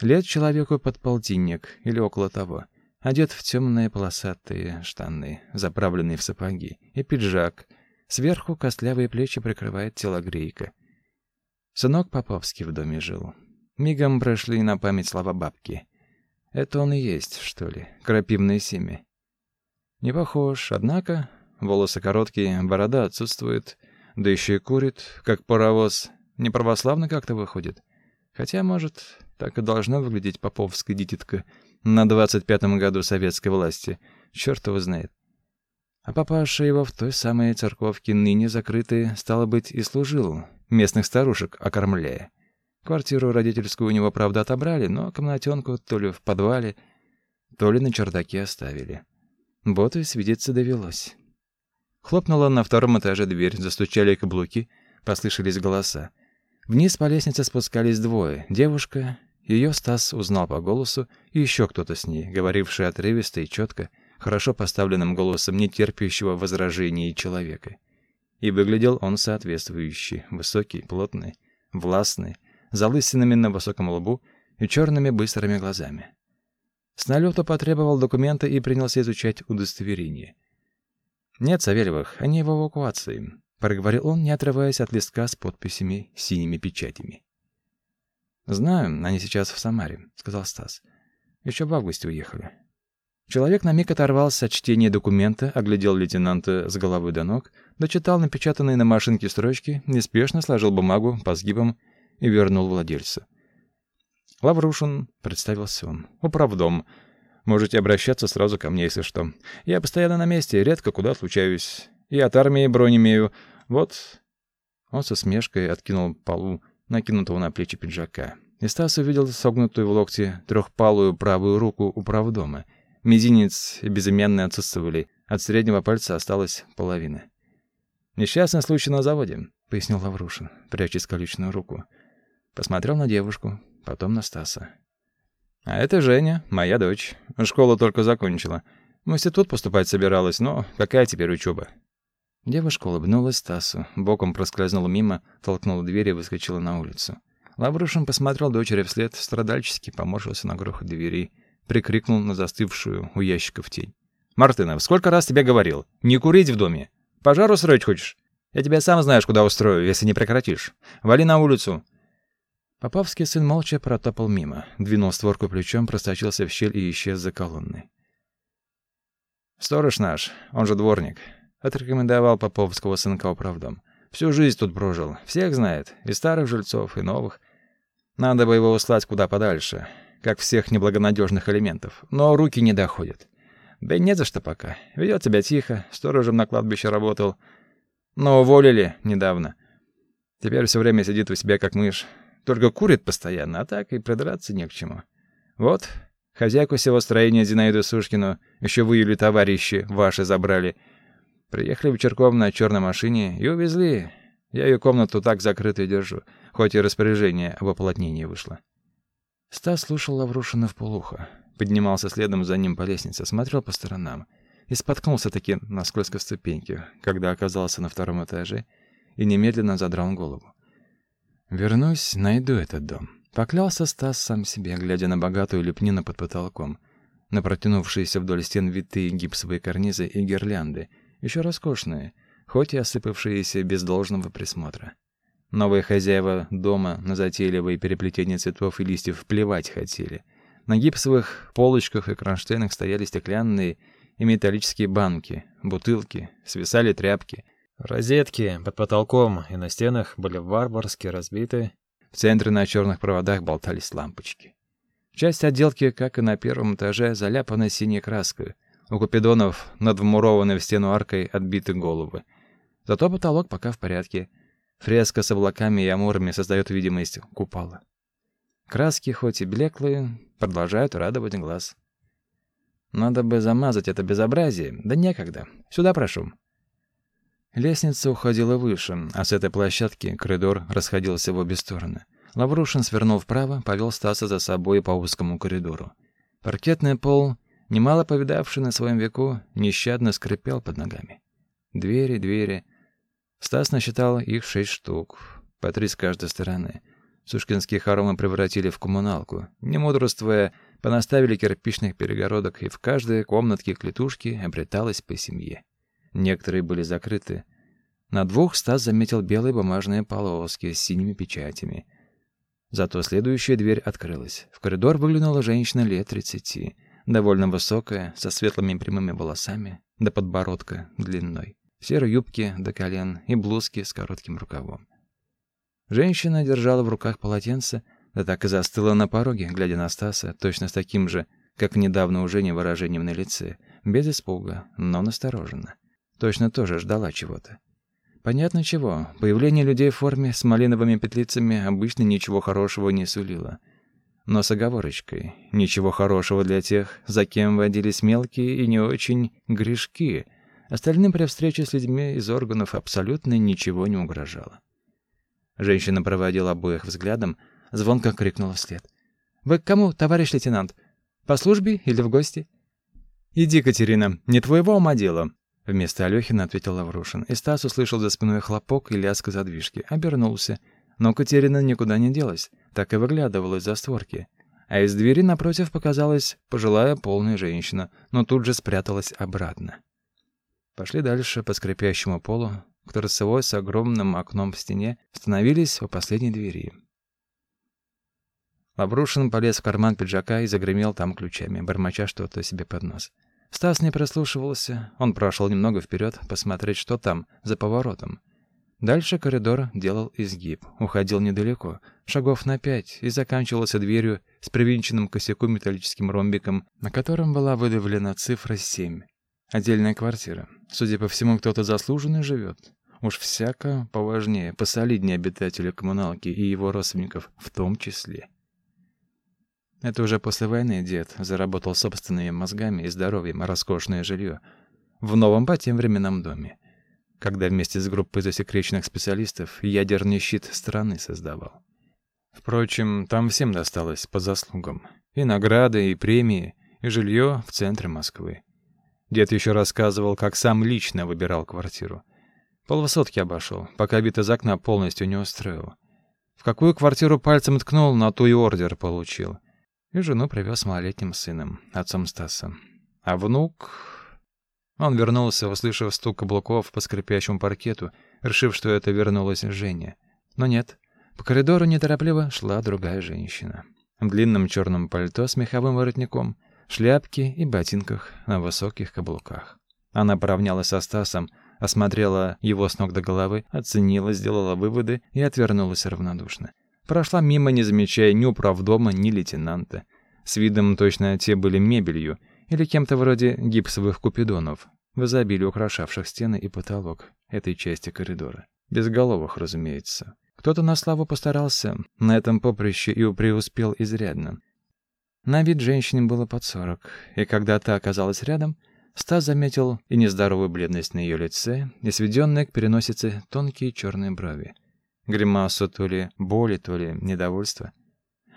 Лет человеку под полтинник или около того. Одет в темные полосатые штаны, заправленные в сапоги, и пиджак. Сверху костлявые плечи прикрывает телогрейка. Сынок Поповский в доме жил. Мигом прошли на память слова бабки. Это он и есть, что ли, крапивное семя. Не похож, однако, волосы короткие, борода отсутствует, да еще и курит, как паровоз. Не православно как-то выходит. Хотя, может, так и должна выглядеть поповская дитятка на двадцать пятом году советской власти. Черт его знает. А папаша его в той самой церковке, ныне закрытой, стало быть, и служил, местных старушек окормляя. Квартиру родительскую у него, правда, отобрали, но комнатенку то ли в подвале, то ли на чердаке оставили. Вот и свидеться довелось. Хлопнула на втором этаже дверь, застучали каблуки, послышались голоса. Вниз по лестнице спускались двое. Девушка, ее Стас узнал по голосу, и еще кто-то с ней, говоривший отрывисто и четко, хорошо поставленным голосом нетерпящего возражений человека. И выглядел он соответствующий, высокий, плотный, властный, залысинами на высоком лбу и черными быстрыми глазами. С потребовал документы и принялся изучать удостоверение. «Нет, Савельевых, они в эвакуации», — проговорил он, не отрываясь от листка с подписями синими печатями. «Знаю, они сейчас в Самаре», — сказал Стас. «Еще в августе уехали». Человек на миг оторвался от чтения документа, оглядел лейтенанта с головы до ног, дочитал напечатанные на машинке строчки, неспешно сложил бумагу по сгибам и вернул владельцу. «Лаврушин», — представился он, — «управдом. Можете обращаться сразу ко мне, если что. Я постоянно на месте, редко куда отлучаюсь. И от армии бронь имею. Вот...» Он со смешкой откинул полу, накинутого на плечи пиджака. И Стас увидел согнутую в локте трехпалую правую руку управдома. Мизинец и безымянный отсутствовали. От среднего пальца осталась половина. «Несчастный случай на заводе», — пояснил Лаврушин, пряча скалечную руку. Посмотрел на девушку, потом на Стаса. «А это Женя, моя дочь. Школу только закончила. В институт поступать собиралась, но какая теперь учеба?» Девушка улыбнулась Стасу, боком проскользнула мимо, толкнула дверь и выскочила на улицу. Лаврушин посмотрел дочери вслед, страдальчески поморщился на грохот двери, прикрикнул на застывшую у ящиков тень. «Мартынов, сколько раз тебе говорил? Не курить в доме! Пожар устроить хочешь? Я тебя сам знаешь, куда устрою, если не прекратишь. Вали на улицу, Поповский сын молча протопал мимо, двинул створку плечом, просточился в щель и исчез за колонной. «Сторож наш, он же дворник», — отрекомендовал Поповского сынка управдом. «Всю жизнь тут прожил, всех знает, и старых жильцов, и новых. Надо бы его услать куда подальше, как всех неблагонадежных элементов, но руки не доходят. Да и не за что пока. Ведет себя тихо, сторожем на кладбище работал, но уволили недавно. Теперь все время сидит у себя как мышь, только курит постоянно, а так и придраться не к чему. Вот, хозяйку всего строения Зинаиду Сушкину еще в июле товарищи ваши забрали. Приехали вечерком на черной машине и увезли. Я ее комнату так закрытой держу, хоть и распоряжение об оплотнении вышло. Стас слушал Лаврушина в полухо, поднимался следом за ним по лестнице, смотрел по сторонам и споткнулся-таки на скользкой ступеньке, когда оказался на втором этаже и немедленно задрал голову. Вернусь, найду этот дом. Поклялся Стас сам себе, глядя на богатую лепнину под потолком, на протянувшиеся вдоль стен витые гипсовые карнизы и гирлянды, еще роскошные, хоть и осыпавшиеся без должного присмотра. Новые хозяева дома на затейливые переплетения цветов и листьев плевать хотели. На гипсовых полочках и кронштейнах стояли стеклянные и металлические банки, бутылки, свисали тряпки — Розетки под потолком и на стенах были варварски разбиты. В центре на черных проводах болтались лампочки. Часть отделки, как и на первом этаже, заляпана синей краской. У купидонов над вмурованной в стену аркой отбиты головы. Зато потолок пока в порядке. Фреска с облаками и амурами создает видимость купола. Краски, хоть и блеклые, продолжают радовать глаз. Надо бы замазать это безобразие, да некогда. Сюда прошу. Лестница уходила выше, а с этой площадки коридор расходился в обе стороны. Лаврушин свернул вправо, повел Стаса за собой по узкому коридору. Паркетный пол, немало повидавший на своем веку, нещадно скрипел под ногами. Двери, двери. Стас насчитал их шесть штук, по три с каждой стороны. Сушкинские хоромы превратили в коммуналку. Не мудрствуя, понаставили кирпичных перегородок, и в каждой комнатке клетушки обреталась по семье. Некоторые были закрыты. На двух Стас заметил белые бумажные полоски с синими печатями. Зато следующая дверь открылась. В коридор выглянула женщина лет тридцати, довольно высокая, со светлыми прямыми волосами, до подбородка длиной, в серой юбке до колен и блузке с коротким рукавом. Женщина держала в руках полотенце, да так и застыла на пороге, глядя на Стаса, точно с таким же, как недавно у Жени выражением на лице, без испуга, но настороженно. Точно тоже ждала чего-то. Понятно чего. Появление людей в форме с малиновыми петлицами обычно ничего хорошего не сулило. Но с оговорочкой. Ничего хорошего для тех, за кем водились мелкие и не очень грешки. Остальным при встрече с людьми из органов абсолютно ничего не угрожало. Женщина проводила обоих взглядом, звонко крикнула вслед. «Вы к кому, товарищ лейтенант? По службе или в гости?» «Иди, Катерина, не твоего ума дело», — вместо Алёхина ответил Лаврушин. И Стас услышал за спиной хлопок и лязг задвижки. Обернулся. Но Катерина никуда не делась, так и выглядывала из-за створки. А из двери напротив показалась пожилая полная женщина, но тут же спряталась обратно. Пошли дальше по скрипящему полу, к торцевой с огромным окном в стене, становились у последней двери. Лаврушин полез в карман пиджака и загремел там ключами, бормоча что-то себе под нос. Стас не прислушивался. Он прошел немного вперед, посмотреть, что там, за поворотом. Дальше коридор делал изгиб, уходил недалеко, шагов на пять, и заканчивался дверью с привинченным косяку металлическим ромбиком, на котором была выдавлена цифра семь. Отдельная квартира. Судя по всему, кто-то заслуженный живет. Уж всяко поважнее, посолиднее обитателя коммуналки и его родственников в том числе. Это уже после войны дед заработал собственными мозгами и здоровьем роскошное жилье в новом по тем временам доме, когда вместе с группой засекреченных специалистов ядерный щит страны создавал. Впрочем, там всем досталось по заслугам. И награды, и премии, и жилье в центре Москвы. Дед еще рассказывал, как сам лично выбирал квартиру. Полвысотки обошел, пока вид из окна полностью не устроил. В какую квартиру пальцем ткнул, на ту и ордер получил. И жену привез малолетним сыном, отцом Стаса. А внук... Он вернулся, услышав стук каблуков по скрипящему паркету, решив, что это вернулась Женя. Но нет. По коридору неторопливо шла другая женщина. В длинном черном пальто с меховым воротником, шляпке и ботинках на высоких каблуках. Она поравнялась со Стасом, осмотрела его с ног до головы, оценила, сделала выводы и отвернулась равнодушно. Прошла мимо, не замечая ни управдома, ни лейтенанта. С видом точно те были мебелью или кем-то вроде гипсовых купидонов, в изобилии украшавших стены и потолок этой части коридора. Безголовых, разумеется. Кто-то на славу постарался на этом поприще и преуспел изрядно. На вид женщине было под сорок, и когда та оказалась рядом, Стас заметил и нездоровую бледность на ее лице, и сведенные к переносице тонкие черные брови. Гримасу то ли боли, то ли недовольства.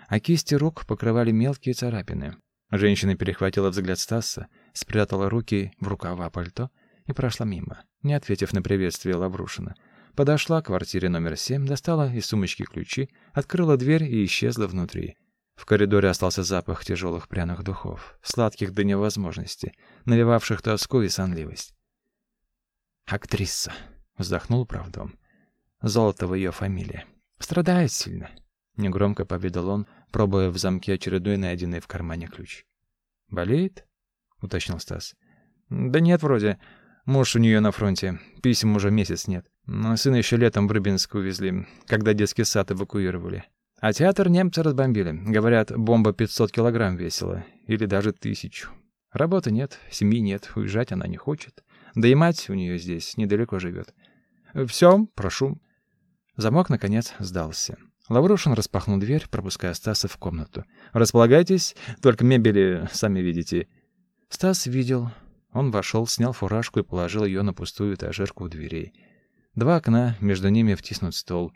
А кисти рук покрывали мелкие царапины. Женщина перехватила взгляд Стаса, спрятала руки в рукава пальто и прошла мимо, не ответив на приветствие Лаврушина. Подошла к квартире номер семь, достала из сумочки ключи, открыла дверь и исчезла внутри. В коридоре остался запах тяжелых пряных духов, сладких до невозможности, навевавших тоску и сонливость. «Актриса», — вздохнул правдом. Золотова ее фамилия. «Страдает сильно», — негромко поведал он, пробуя в замке очередной найденный в кармане ключ. «Болеет?» — уточнил Стас. «Да нет, вроде. Муж у нее на фронте. Писем уже месяц нет. Но сына еще летом в Рыбинск увезли, когда детский сад эвакуировали. А театр немцы разбомбили. Говорят, бомба 500 килограмм весила. Или даже тысячу. Работы нет, семьи нет, уезжать она не хочет. Да и мать у нее здесь недалеко живет. Все, прошу. Замок, наконец, сдался. Лаврушин распахнул дверь, пропуская Стаса в комнату. «Располагайтесь, только мебели, сами видите». Стас видел. Он вошел, снял фуражку и положил ее на пустую этажерку у дверей. Два окна, между ними втиснут стол.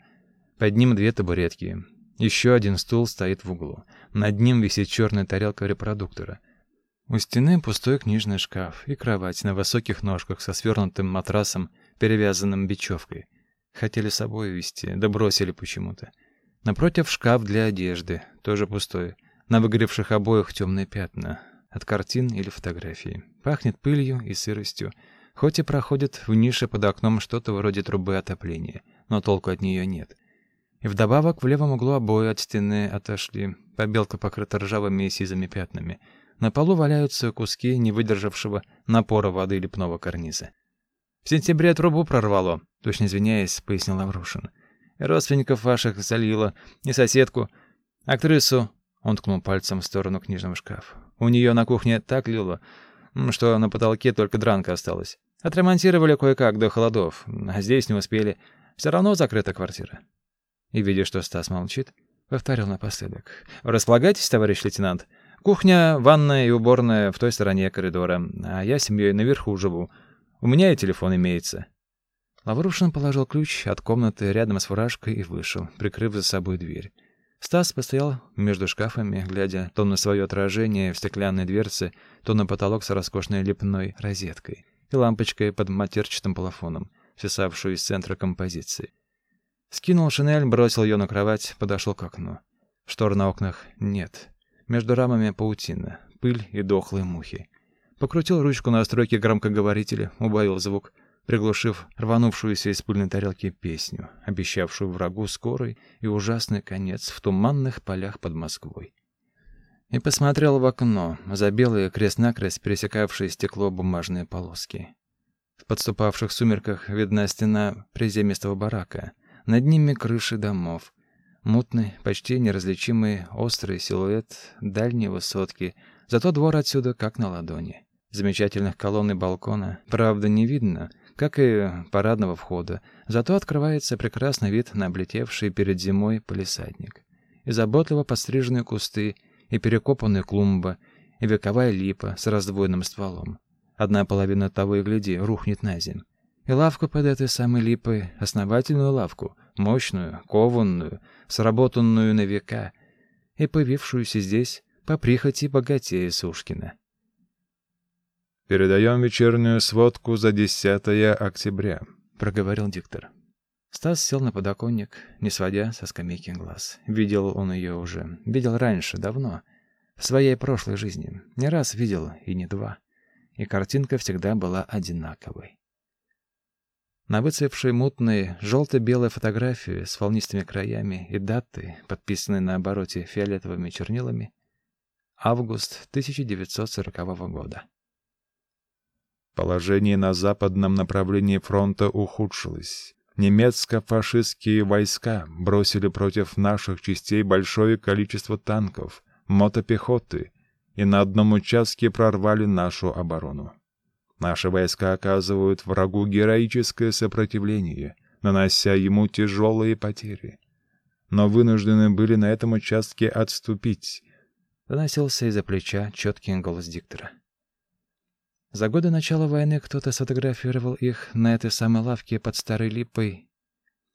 Под ним две табуретки. Еще один стул стоит в углу. Над ним висит черная тарелка репродуктора. У стены пустой книжный шкаф и кровать на высоких ножках со свернутым матрасом, перевязанным бечевкой. Хотели с собой везти, да бросили почему-то. Напротив шкаф для одежды, тоже пустой. На выгоревших обоях темные пятна. От картин или фотографий. Пахнет пылью и сыростью. Хоть и проходит в нише под окном что-то вроде трубы отопления, но толку от нее нет. И вдобавок в левом углу обои от стены отошли. Побелка покрыта ржавыми и сизыми пятнами. На полу валяются куски не выдержавшего напора воды лепного карниза. «В сентябре трубу прорвало», — точно извиняясь, пояснил Лаврушин. «Родственников ваших залило, и соседку, а крысу...» Он ткнул пальцем в сторону книжного шкафа. «У нее на кухне так лило, что на потолке только дранка осталась. Отремонтировали кое-как до холодов, а здесь не успели. Все равно закрыта квартира». И, видя, что Стас молчит, повторил напоследок. «Располагайтесь, товарищ лейтенант. Кухня, ванная и уборная в той стороне коридора, а я с семьей наверху живу. У меня и телефон имеется». Лаврушин положил ключ от комнаты рядом с фуражкой и вышел, прикрыв за собой дверь. Стас постоял между шкафами, глядя то на свое отражение в стеклянной дверце, то на потолок с роскошной лепной розеткой и лампочкой под матерчатым плафоном, свисавшую из центра композиции. Скинул шинель, бросил ее на кровать, подошел к окну. Штор на окнах нет. Между рамами паутина, пыль и дохлые мухи. Покрутил ручку настройки громкоговорителя, убавил звук, приглушив рванувшуюся из пыльной тарелки песню, обещавшую врагу скорый и ужасный конец в туманных полях под Москвой. И посмотрел в окно, за белые крест-накрест пересекавшие стекло бумажные полоски. В подступавших сумерках видна стена приземистого барака, над ними крыши домов, Мутный, почти неразличимый острый силуэт дальней высотки, зато двор отсюда как на ладони. Замечательных колонн и балкона, правда, не видно, как и парадного входа, зато открывается прекрасный вид на облетевший перед зимой полисадник. И заботливо подстриженные кусты, и перекопанная клумба, и вековая липа с раздвоенным стволом. Одна половина того и гляди рухнет на земь. И лавку под этой самой липой, основательную лавку, мощную, кованную, сработанную на века и появившуюся здесь по прихоти богатея Сушкина. «Передаем вечернюю сводку за 10 октября», — проговорил диктор. Стас сел на подоконник, не сводя со скамейки глаз. Видел он ее уже. Видел раньше, давно. В своей прошлой жизни. Не раз видел, и не два. И картинка всегда была одинаковой. На выцвевшей мутной желто-белой фотографии с волнистыми краями и даты, подписанной на обороте фиолетовыми чернилами, август 1940 года. Положение на западном направлении фронта ухудшилось. Немецко-фашистские войска бросили против наших частей большое количество танков, мотопехоты и на одном участке прорвали нашу оборону. Наши войска оказывают врагу героическое сопротивление, нанося ему тяжелые потери. Но вынуждены были на этом участке отступить. Доносился из-за плеча четкий голос диктора. За годы начала войны кто-то сфотографировал их на этой самой лавке под старой липой.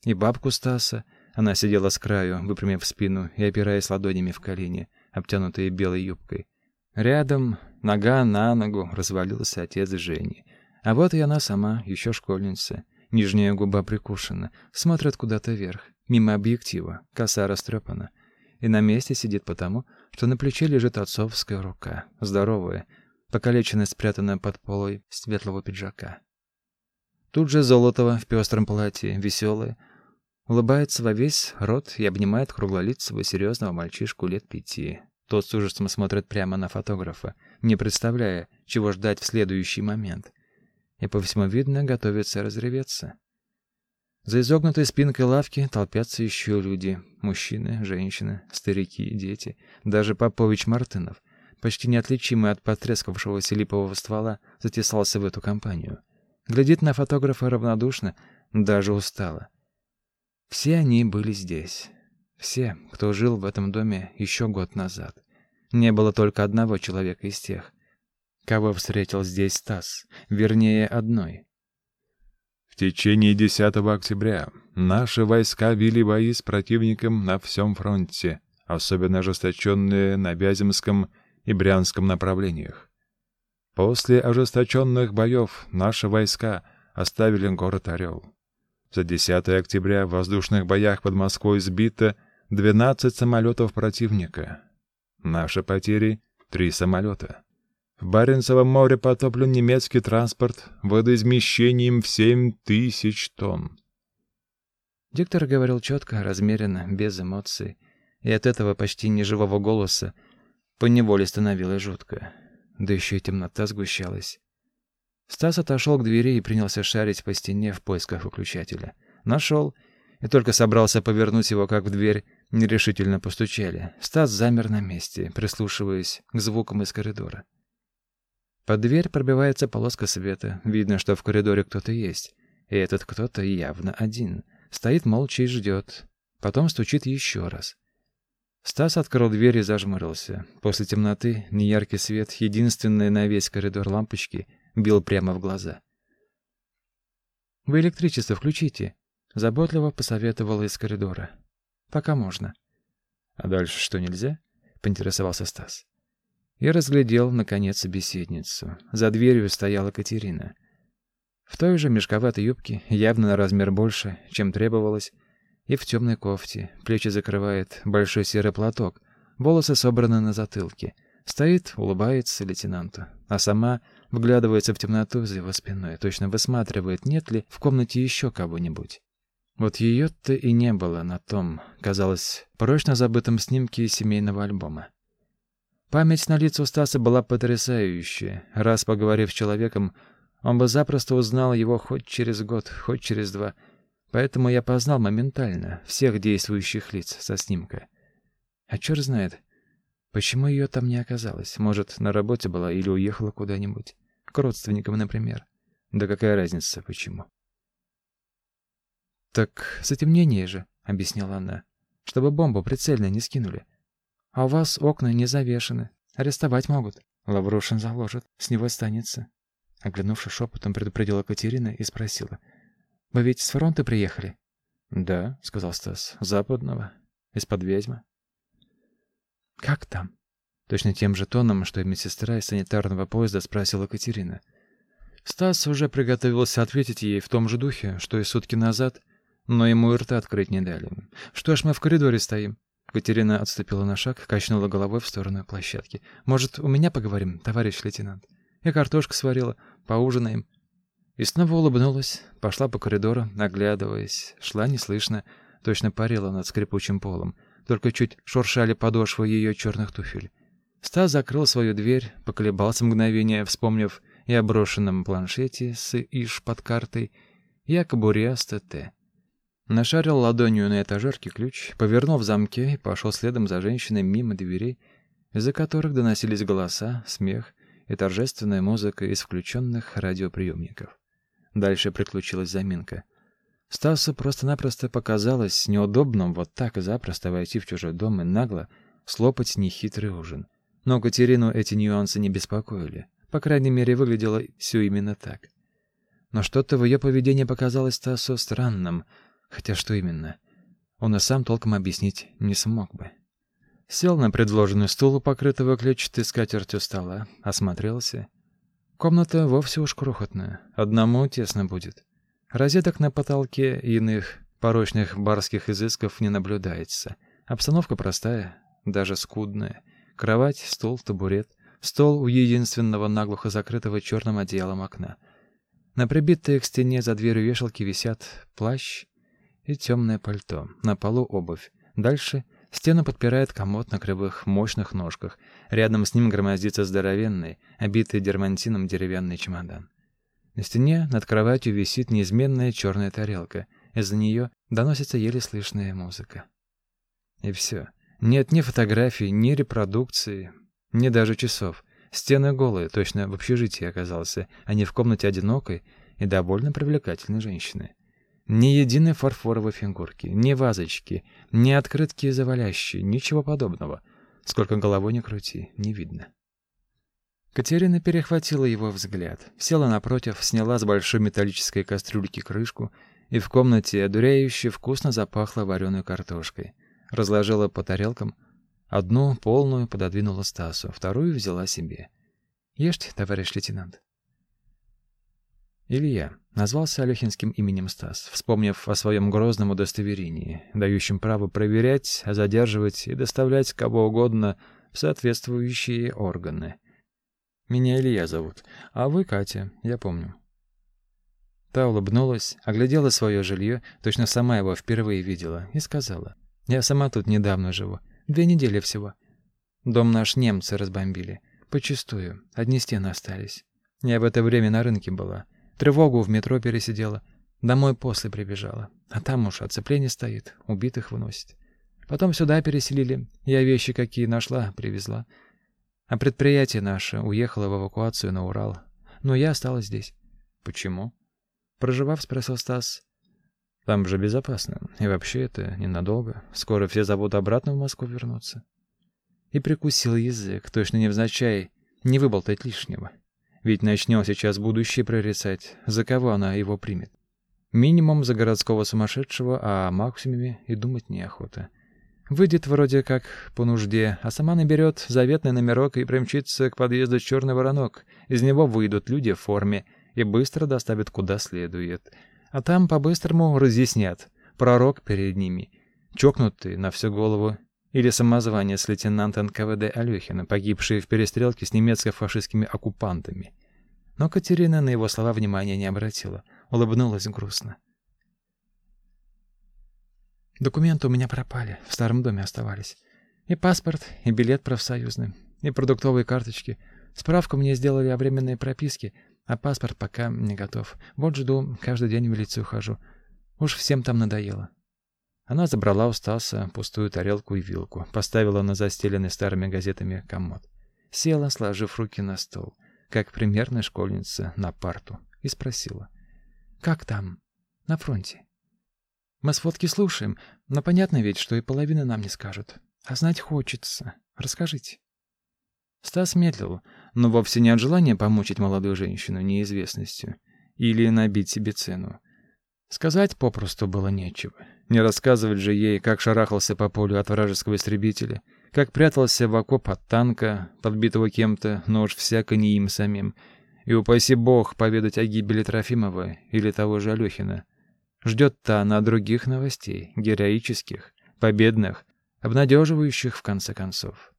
И бабку Стаса, она сидела с краю, выпрямив спину и опираясь ладонями в колени, обтянутые белой юбкой. Рядом Нога на ногу развалился отец Жени. А вот и она сама, еще школьница. Нижняя губа прикушена, смотрит куда-то вверх, мимо объектива, коса растрепана. И на месте сидит потому, что на плече лежит отцовская рука, здоровая, покалеченная, спрятанная под полой светлого пиджака. Тут же Золотова в пестром платье, веселая, улыбается во весь рот и обнимает круглолицего серьезного мальчишку лет пяти. Тот с ужасом смотрит прямо на фотографа, не представляя, чего ждать в следующий момент. И по всему видно, готовится разреветься. За изогнутой спинкой лавки толпятся еще люди. Мужчины, женщины, старики, дети. Даже Попович Мартынов, почти неотличимый от потрескавшегося липового ствола, затесался в эту компанию. Глядит на фотографа равнодушно, даже устало. Все они были здесь. Все, кто жил в этом доме еще год назад. Не было только одного человека из тех, кого встретил здесь Стас, вернее, одной. В течение 10 октября наши войска вели бои с противником на всем фронте, особенно ожесточенные на Вяземском и Брянском направлениях. После ожесточенных боев наши войска оставили город Орел. За 10 октября в воздушных боях под Москвой сбито 12 самолетов противника. Наши потери — три самолета. В Баренцевом море потоплен немецкий транспорт водоизмещением в 7 тысяч тонн. Диктор говорил четко, размеренно, без эмоций, и от этого почти неживого голоса поневоле становилось жутко. Да еще и темнота сгущалась. Стас отошел к двери и принялся шарить по стене в поисках выключателя. Нашел, и только собрался повернуть его, как в дверь нерешительно постучали. Стас замер на месте, прислушиваясь к звукам из коридора. Под дверь пробивается полоска света. Видно, что в коридоре кто-то есть. И этот кто-то явно один. Стоит молча и ждет. Потом стучит еще раз. Стас открыл дверь и зажмурился. После темноты неяркий свет, единственный на весь коридор лампочки, бил прямо в глаза. «Вы электричество включите», — заботливо посоветовала из коридора. «Пока можно». «А дальше что, нельзя?» — поинтересовался Стас. Я разглядел, наконец, собеседницу. За дверью стояла Катерина. В той же мешковатой юбке, явно на размер больше, чем требовалось, и в темной кофте. Плечи закрывает большой серый платок, волосы собраны на затылке. Стоит, улыбается лейтенанту, а сама вглядывается в темноту за его спиной, точно высматривает, нет ли в комнате еще кого-нибудь. Вот ее-то и не было на том, казалось, прочно забытом снимке семейного альбома. Память на лицо Стаса была потрясающая. Раз поговорив с человеком, он бы запросто узнал его хоть через год, хоть через два. Поэтому я познал моментально всех действующих лиц со снимка. А черт знает, почему ее там не оказалось. Может, на работе была или уехала куда-нибудь. К родственникам, например. Да какая разница, почему? «Так затемнение же», — объяснила она, — «чтобы бомбу прицельно не скинули. А у вас окна не завешены. Арестовать могут. Лаврушин заложит. С него останется. Оглянувшись шепотом, предупредила Катерина и спросила. «Вы ведь с фронта приехали?» «Да», — сказал Стас. «Западного. Из-под ведьмы». «Как там?» Точно тем же тоном, что и медсестра из санитарного поезда спросила Катерина. Стас уже приготовился ответить ей в том же духе, что и сутки назад, но ему и рта открыть не дали. «Что ж мы в коридоре стоим? Катерина отступила на шаг, качнула головой в сторону площадки. «Может, у меня поговорим, товарищ лейтенант? Я картошку сварила, поужинаем». И снова улыбнулась, пошла по коридору, наглядываясь. Шла неслышно, точно парила над скрипучим полом. Только чуть шуршали подошвы ее черных туфель. Стас закрыл свою дверь, поколебался мгновение, вспомнив и о брошенном планшете с ИШ под картой, и о кобуре с ТТ. Нашарил ладонью на этажерке ключ, повернул в замке и пошел следом за женщиной мимо дверей, из-за которых доносились голоса, смех и торжественная музыка из включенных радиоприемников. Дальше приключилась заминка. Стасу просто-напросто показалось неудобным вот так запросто войти в чужой дом и нагло слопать нехитрый ужин. Но Катерину эти нюансы не беспокоили. По крайней мере, выглядело все именно так. Но что-то в ее поведении показалось Стасу странным — Хотя что именно? Он и сам толком объяснить не смог бы. Сел на предложенный стул, покрытого клетчатой скатертью стола, осмотрелся. Комната вовсе уж крохотная, одному тесно будет. Розеток на потолке и иных порочных барских изысков не наблюдается. Обстановка простая, даже скудная. Кровать, стол, табурет, стол у единственного наглухо закрытого черным одеялом окна. На прибитой к стене за дверью вешалки висят плащ, и темное пальто. На полу обувь. Дальше стену подпирает комод на кривых мощных ножках. Рядом с ним громоздится здоровенный, обитый дермантином деревянный чемодан. На стене над кроватью висит неизменная черная тарелка. Из-за нее доносится еле слышная музыка. И все. Нет ни фотографий, ни репродукции, ни даже часов. Стены голые, точно в общежитии оказался, а не в комнате одинокой и довольно привлекательной женщины. Ни единой фарфоровой фигурки, ни вазочки, ни открытки завалящие, ничего подобного. Сколько головой не крути, не видно. Катерина перехватила его взгляд, села напротив, сняла с большой металлической кастрюльки крышку, и в комнате одуряюще вкусно запахло вареной картошкой. Разложила по тарелкам. Одну полную пододвинула Стасу, вторую взяла себе. «Ешьте, товарищ лейтенант». Илья. Назвался Алехинским именем Стас, вспомнив о своем грозном удостоверении, дающем право проверять, задерживать и доставлять кого угодно в соответствующие органы. «Меня Илья зовут, а вы Катя, я помню». Та улыбнулась, оглядела свое жилье, точно сама его впервые видела, и сказала. «Я сама тут недавно живу. Две недели всего. Дом наш немцы разбомбили. Почистую. Одни стены остались. Я в это время на рынке была. Тревогу в метро пересидела. Домой после прибежала. А там уж оцепление стоит, убитых выносит. Потом сюда переселили. Я вещи какие нашла, привезла. А предприятие наше уехало в эвакуацию на Урал. Но я осталась здесь. Почему? Проживав, спросил Стас. Там же безопасно. И вообще это ненадолго. Скоро все заводы обратно в Москву вернутся. И прикусил язык, точно невзначай, не выболтать лишнего. Ведь начнем сейчас будущее прорицать, за кого она его примет. Минимум за городского сумасшедшего, а о максимуме и думать неохота. Выйдет вроде как по нужде, а сама наберет заветный номерок и примчится к подъезду черный воронок. Из него выйдут люди в форме и быстро доставят куда следует. А там по-быстрому разъяснят. Пророк перед ними. Чокнутый на всю голову или самозванец лейтенант НКВД Алёхина, погибший в перестрелке с немецко-фашистскими оккупантами. Но Катерина на его слова внимания не обратила, улыбнулась грустно. Документы у меня пропали, в старом доме оставались. И паспорт, и билет профсоюзный, и продуктовые карточки. Справку мне сделали о временной прописке, а паспорт пока не готов. Вот жду, каждый день в милицию хожу. Уж всем там надоело. Она забрала у Стаса пустую тарелку и вилку, поставила на застеленный старыми газетами комод. Села, сложив руки на стол, как примерная школьница на парту, и спросила. «Как там? На фронте?» «Мы сводки слушаем, но понятно ведь, что и половины нам не скажут. А знать хочется. Расскажите». Стас медлил, но вовсе не от желания помучить молодую женщину неизвестностью или набить себе цену. Сказать попросту было нечего. Не рассказывать же ей, как шарахался по полю от вражеского истребителя, как прятался в окоп от танка, подбитого кем-то, но уж всяко не им самим. И упаси бог поведать о гибели Трофимова или того же Алёхина. Ждет-то она других новостей, героических, победных, обнадеживающих в конце концов.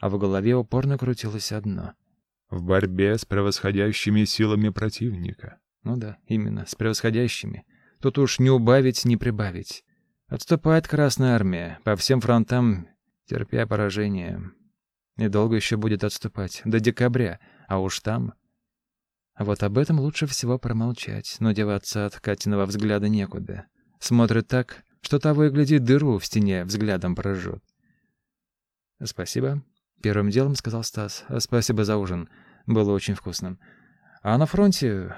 А в голове упорно крутилось одно. В борьбе с превосходящими силами противника. Ну да, именно, с превосходящими. Тут уж не убавить, не прибавить. Отступает Красная Армия, по всем фронтам терпя поражение. И долго еще будет отступать, до декабря, а уж там... А вот об этом лучше всего промолчать, но деваться от Катиного взгляда некуда. Смотрит так, что того и глядит дыру в стене взглядом прожжет. «Спасибо», — первым делом сказал Стас. «Спасибо за ужин. Было очень вкусным. А на фронте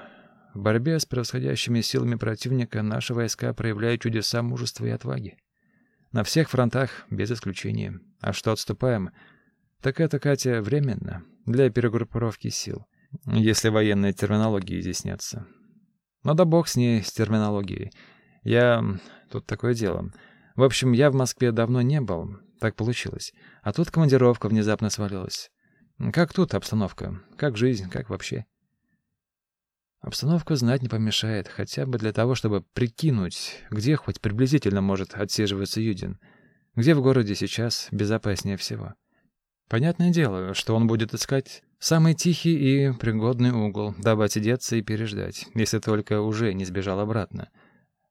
в борьбе с превосходящими силами противника наши войска проявляют чудеса мужества и отваги. На всех фронтах, без исключения. А что отступаем, так это, Катя, временно, для перегруппировки сил, если военные терминологии изъяснятся. Но да бог с ней, с терминологией. Я... Тут такое дело. В общем, я в Москве давно не был, так получилось. А тут командировка внезапно свалилась. Как тут обстановка? Как жизнь? Как вообще? Обстановку знать не помешает, хотя бы для того, чтобы прикинуть, где хоть приблизительно может отсиживаться Юдин, где в городе сейчас безопаснее всего. Понятное дело, что он будет искать самый тихий и пригодный угол, дабы отсидеться и переждать, если только уже не сбежал обратно.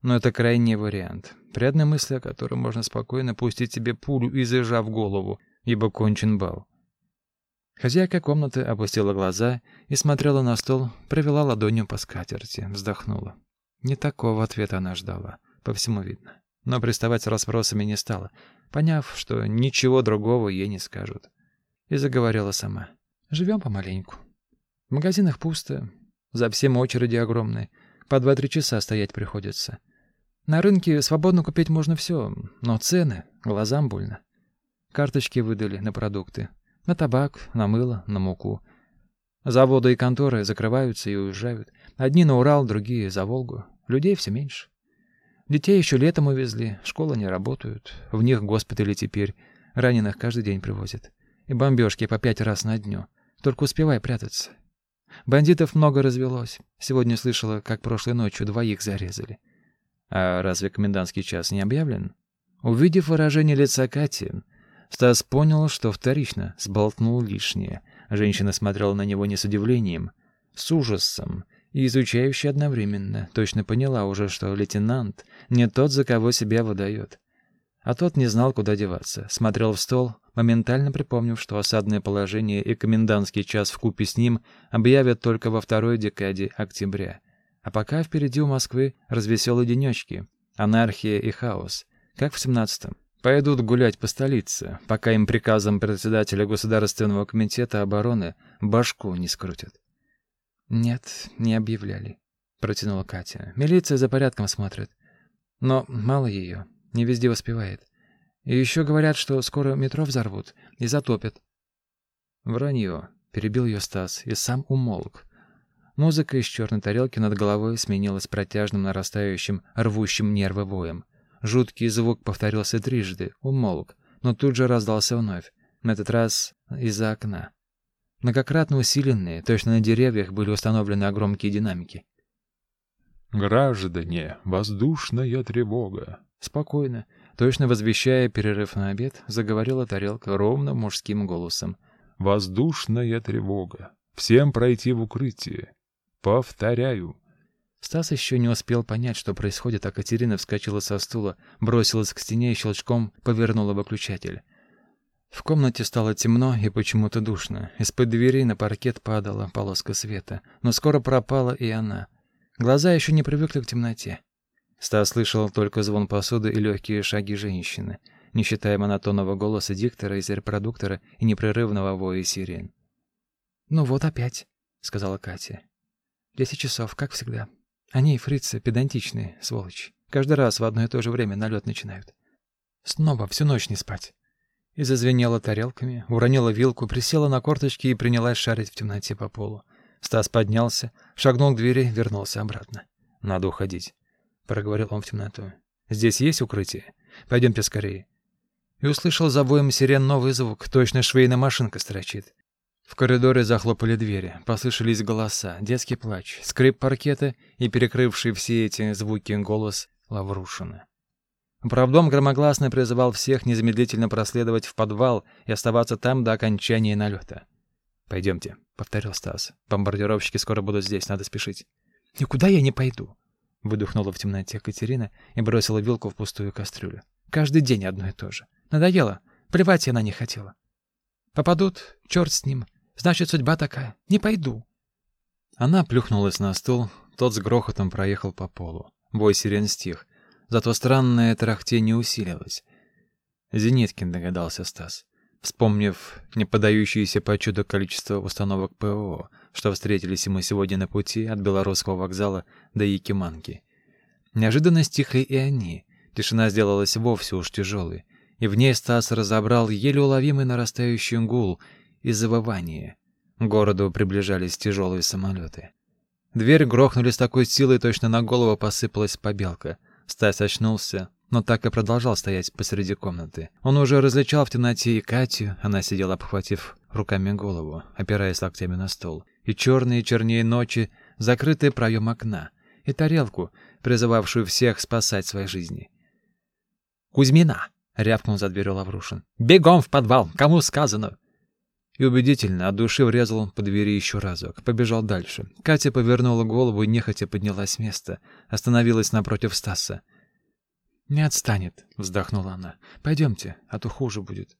Но это крайний вариант, при одной мысли о котором можно спокойно пустить себе пулю из ежа голову, ибо кончен бал. Хозяйка комнаты опустила глаза и смотрела на стол, провела ладонью по скатерти, вздохнула. Не такого ответа она ждала, по всему видно. Но приставать с расспросами не стала, поняв, что ничего другого ей не скажут. И заговорила сама. «Живем помаленьку. В магазинах пусто, за всем очереди огромные, по два-три часа стоять приходится. На рынке свободно купить можно все, но цены глазам больно. Карточки выдали на продукты, на табак, на мыло, на муку. Заводы и конторы закрываются и уезжают. Одни на Урал, другие за Волгу. Людей все меньше. Детей еще летом увезли, школы не работают. В них госпитали теперь. Раненых каждый день привозят. И бомбежки по пять раз на дню. Только успевай прятаться. Бандитов много развелось. Сегодня слышала, как прошлой ночью двоих зарезали. А разве комендантский час не объявлен? Увидев выражение лица Кати, Стас понял, что вторично сболтнул лишнее. Женщина смотрела на него не с удивлением, с ужасом и изучающе одновременно. Точно поняла уже, что лейтенант не тот, за кого себя выдает. А тот не знал, куда деваться. Смотрел в стол, моментально припомнив, что осадное положение и комендантский час в купе с ним объявят только во второй декаде октября. А пока впереди у Москвы развеселые денечки, анархия и хаос, как в семнадцатом. Пойдут гулять по столице, пока им приказом председателя Государственного комитета обороны башку не скрутят. «Нет, не объявляли», — протянула Катя. «Милиция за порядком смотрит. Но мало ее, не везде успевает. И еще говорят, что скоро метро взорвут и затопят». «Вранье», — перебил ее Стас и сам умолк. Музыка из черной тарелки над головой сменилась протяжным нарастающим, рвущим нервы воем. Жуткий звук повторился трижды, умолк, но тут же раздался вновь, на этот раз из-за окна. Многократно усиленные, точно на деревьях были установлены огромкие динамики. «Граждане, воздушная тревога!» Спокойно, точно возвещая перерыв на обед, заговорила тарелка ровно мужским голосом. «Воздушная тревога! Всем пройти в укрытие! Повторяю!» Стас еще не успел понять, что происходит, а Катерина вскочила со стула, бросилась к стене и щелчком повернула выключатель. В комнате стало темно и почему-то душно. Из-под двери на паркет падала полоска света, но скоро пропала и она. Глаза еще не привыкли к темноте. Стас слышал только звон посуды и легкие шаги женщины, не считая монотонного голоса диктора из репродуктора и непрерывного воя сирен. «Ну вот опять», — сказала Катя. «Десять часов, как всегда». Они, фрицы, педантичные, сволочи. Каждый раз в одно и то же время налет начинают. Снова всю ночь не спать. И зазвенела тарелками, уронила вилку, присела на корточки и принялась шарить в темноте по полу. Стас поднялся, шагнул к двери, вернулся обратно. «Надо уходить», — проговорил он в темноту. «Здесь есть укрытие? Пойдемте скорее». И услышал за воем сирен новый звук, точно швейная машинка строчит. В коридоре захлопали двери, послышались голоса, детский плач, скрип паркета и перекрывший все эти звуки голос Лаврушина. Правдом громогласно призывал всех незамедлительно проследовать в подвал и оставаться там до окончания налета. «Пойдемте», — повторил Стас. «Бомбардировщики скоро будут здесь, надо спешить». «Никуда я не пойду», — выдохнула в темноте Катерина и бросила вилку в пустую кастрюлю. «Каждый день одно и то же. Надоело. Плевать она не хотела. Попадут, черт с ним. Значит, судьба такая. Не пойду. Она плюхнулась на стул, тот с грохотом проехал по полу. Бой сирен стих. Зато странное тарахтение усилилось. Зениткин догадался Стас, вспомнив не подающееся по чуду количество установок ПО, что встретились ему сегодня на пути от Белорусского вокзала до Якиманки. Неожиданно стихли и они. Тишина сделалась вовсе уж тяжелой, и в ней Стас разобрал еле уловимый нарастающий гул — и завывание. К городу приближались тяжелые самолеты. Дверь грохнули с такой силой, точно на голову посыпалась побелка. Стась очнулся, но так и продолжал стоять посреди комнаты. Он уже различал в темноте и Катю, она сидела, обхватив руками голову, опираясь локтями на стол, и черные чернее ночи, закрытый проем окна, и тарелку, призывавшую всех спасать свои жизни. «Кузьмина!» — рявкнул за дверью Лаврушин. «Бегом в подвал! Кому сказано?» И убедительно от души врезал он по двери еще разок. Побежал дальше. Катя повернула голову и нехотя поднялась с места. Остановилась напротив Стаса. «Не отстанет», — вздохнула она. «Пойдемте, а то хуже будет».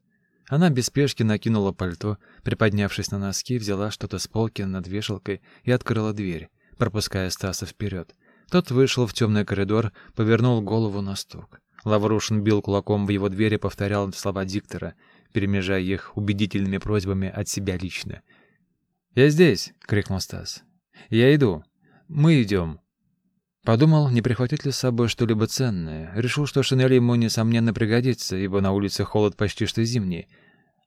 Она без спешки накинула пальто, приподнявшись на носки, взяла что-то с полки над вешалкой и открыла дверь, пропуская Стаса вперед. Тот вышел в темный коридор, повернул голову на стук. Лаврушин бил кулаком в его дверь и повторял слова диктора — перемежая их убедительными просьбами от себя лично. «Я здесь!» — крикнул Стас. «Я иду. Мы идем». Подумал, не прихватить ли с собой что-либо ценное. Решил, что шинель ему, несомненно, пригодится, ибо на улице холод почти что зимний.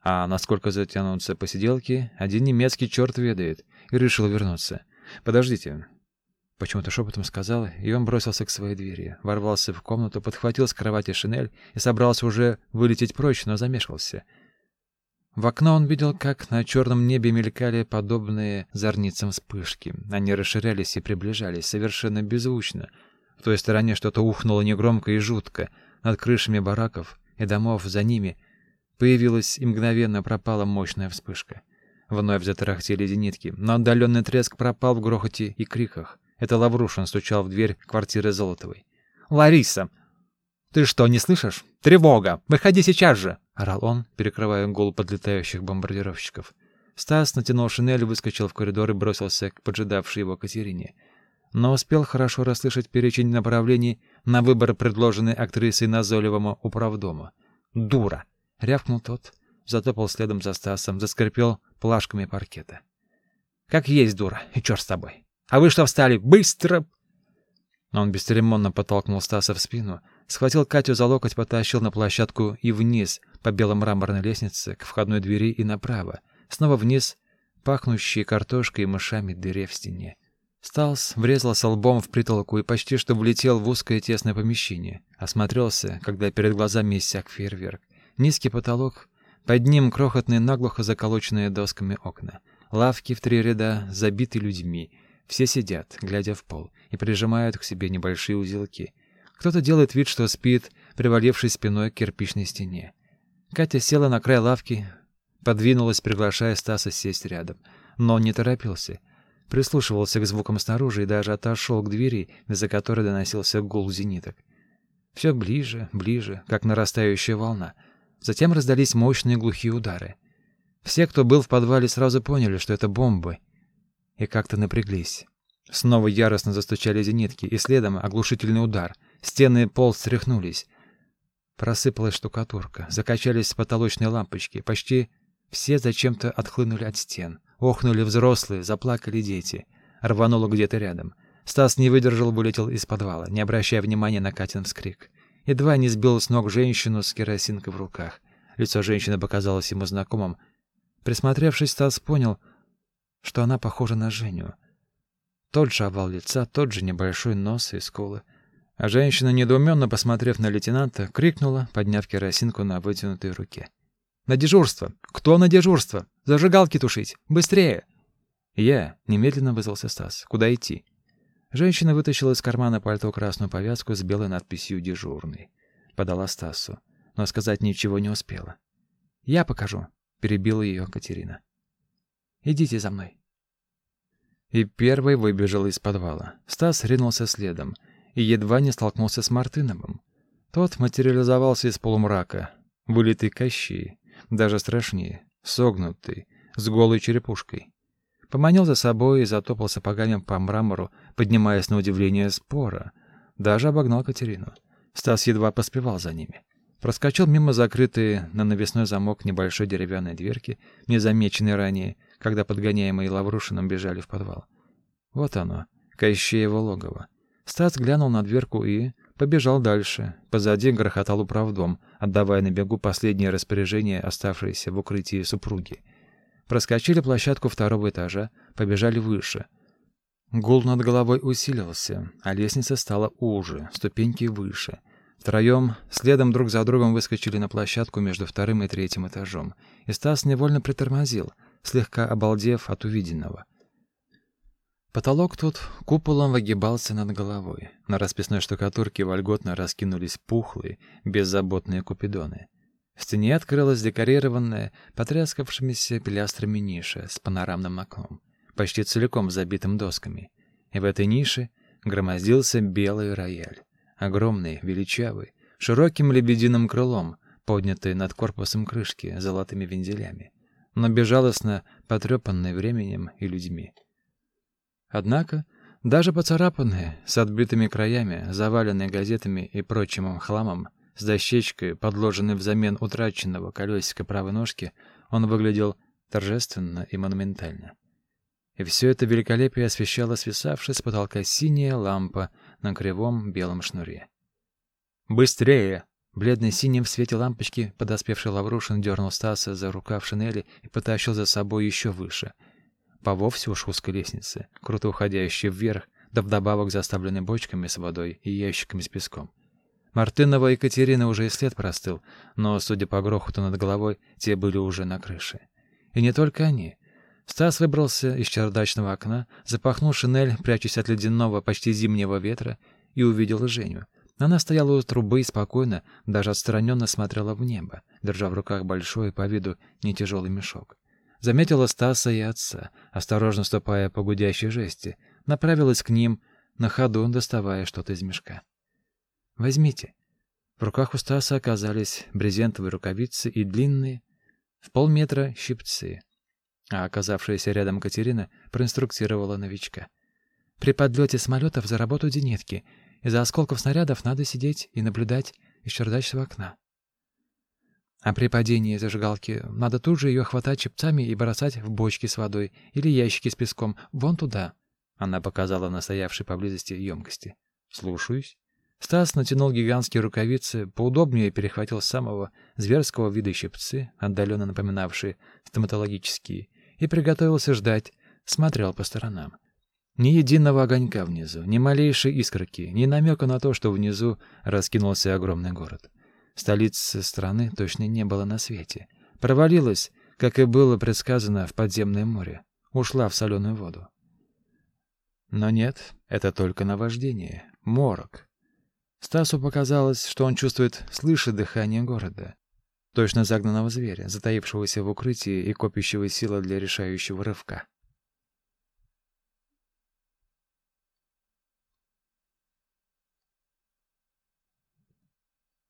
А насколько затянутся посиделки, один немецкий черт ведает, и решил вернуться. «Подождите». Почему-то шепотом сказал, и он бросился к своей двери, ворвался в комнату, подхватил с кровати шинель и собрался уже вылететь прочь, но замешкался — В окно он видел, как на черном небе мелькали подобные зорницам вспышки. Они расширялись и приближались совершенно беззвучно. В той стороне что-то ухнуло негромко и жутко. Над крышами бараков и домов за ними появилась и мгновенно пропала мощная вспышка. Вновь затарахтели зенитки, но отдаленный треск пропал в грохоте и криках. Это Лаврушин стучал в дверь квартиры Золотовой. «Лариса! Ты что, не слышишь? Тревога! Выходи сейчас же!» — орал он, перекрывая гул подлетающих бомбардировщиков. Стас натянул шинель, выскочил в коридор и бросился к поджидавшей его Катерине. Но успел хорошо расслышать перечень направлений на выбор, предложенный актрисой назойливому управдома. «Дура!» — рявкнул тот, затопал следом за Стасом, заскрипел плашками паркета. «Как есть дура, и черт с тобой! А вы что встали? Быстро!» Он бесцеремонно подтолкнул Стаса в спину, схватил Катю за локоть, потащил на площадку и вниз, по бело-мраморной лестнице, к входной двери и направо, снова вниз, пахнущие картошкой и мышами дыре в стене. Сталс врезался лбом в притолоку и почти что влетел в узкое тесное помещение. Осмотрелся, когда перед глазами иссяк фейерверк. Низкий потолок, под ним крохотные наглухо заколоченные досками окна. Лавки в три ряда, забиты людьми. Все сидят, глядя в пол, и прижимают к себе небольшие узелки. Кто-то делает вид, что спит, привалившись спиной к кирпичной стене. Катя села на край лавки, подвинулась, приглашая Стаса сесть рядом. Но он не торопился. Прислушивался к звукам снаружи и даже отошел к двери, из-за которой доносился гул зениток. Все ближе, ближе, как нарастающая волна. Затем раздались мощные глухие удары. Все, кто был в подвале, сразу поняли, что это бомбы, и как-то напряглись. Снова яростно застучали зенитки, и следом оглушительный удар. Стены и пол стряхнулись. Просыпалась штукатурка, закачались потолочные лампочки. Почти все зачем-то отхлынули от стен. Охнули взрослые, заплакали дети. Рвануло где-то рядом. Стас не выдержал, вылетел из подвала, не обращая внимания на Катин вскрик. Едва не сбил с ног женщину с керосинкой в руках. Лицо женщины показалось ему знакомым. Присмотревшись, Стас понял, что она похожа на Женю. Тот же овал лица, тот же небольшой нос и скулы. А женщина, недоуменно посмотрев на лейтенанта, крикнула, подняв керосинку на вытянутой руке. «На дежурство! Кто на дежурство? Зажигалки тушить! Быстрее!» «Я!» — немедленно вызвался Стас. «Куда идти?» Женщина вытащила из кармана пальто красную повязку с белой надписью «Дежурный». Подала Стасу, но сказать ничего не успела. «Я покажу», — перебила ее Катерина. «Идите за мной». И первый выбежал из подвала. Стас ринулся следом — и едва не столкнулся с Мартыновым. Тот материализовался из полумрака, вылитый Кощей, даже страшнее, согнутый, с голой черепушкой. Поманил за собой и затопал сапогами по мрамору, поднимаясь на удивление спора. Даже обогнал Катерину. Стас едва поспевал за ними. Проскочил мимо закрытой на навесной замок небольшой деревянной дверки, незамеченной ранее, когда подгоняемые Лаврушином бежали в подвал. Вот оно, Кощеево логово. Стас глянул на дверку и побежал дальше. Позади грохотал управдом, отдавая на бегу последние распоряжения, оставшиеся в укрытии супруги. Проскочили площадку второго этажа, побежали выше. Гул над головой усилился, а лестница стала уже, ступеньки выше. Втроем, следом друг за другом выскочили на площадку между вторым и третьим этажом, и Стас невольно притормозил, слегка обалдев от увиденного — Потолок тут куполом выгибался над головой. На расписной штукатурке вольготно раскинулись пухлые, беззаботные купидоны. В стене открылась декорированная, потрескавшимися пилястрами ниша с панорамным окном, почти целиком забитым досками. И в этой нише громоздился белый рояль, огромный, величавый, широким лебединым крылом, поднятый над корпусом крышки золотыми вензелями, но безжалостно потрепанный временем и людьми. Однако, даже поцарапанные, с отбитыми краями, заваленные газетами и прочим хламом, с дощечкой, подложенной взамен утраченного колесика правой ножки, он выглядел торжественно и монументально. И все это великолепие освещала свисавшая с потолка синяя лампа на кривом белом шнуре. «Быстрее!» Бледный синим в свете лампочки подоспевший Лаврушин дернул Стаса за рукав шинели и потащил за собой еще выше — по вовсе уж узкой лестнице, круто уходящей вверх, да вдобавок заставленной бочками с водой и ящиками с песком. Мартынова и Екатерина уже и след простыл, но, судя по грохоту над головой, те были уже на крыше. И не только они. Стас выбрался из чердачного окна, запахнул шинель, прячась от ледяного, почти зимнего ветра, и увидел Женю. Она стояла у трубы и спокойно, даже отстраненно смотрела в небо, держа в руках большой по виду нетяжелый мешок. Заметила Стаса и отца, осторожно ступая по гудящей жести, направилась к ним, на ходу доставая что-то из мешка. Возьмите. В руках у Стаса оказались брезентовые рукавицы и длинные, в полметра щипцы. А оказавшаяся рядом Катерина проинструктировала новичка. При подлете самолетов заработают зенитки. Из-за осколков снарядов надо сидеть и наблюдать из чердачного окна. А при падении зажигалки надо тут же ее хватать чепцами и бросать в бочки с водой или ящики с песком вон туда. Она показала на стоявшей поблизости емкости. «Слушаюсь». Стас натянул гигантские рукавицы, поудобнее перехватил самого зверского вида щипцы, отдаленно напоминавшие стоматологические, и приготовился ждать, смотрел по сторонам. Ни единого огонька внизу, ни малейшей искорки, ни намека на то, что внизу раскинулся огромный город. Столицы страны точно не было на свете. Провалилась, как и было предсказано, в подземное море. Ушла в соленую воду. Но нет, это только наваждение, морок, Стасу показалось, что он чувствует, слышит дыхание города. Точно загнанного зверя, затаившегося в укрытии и копящего силы для решающего рывка.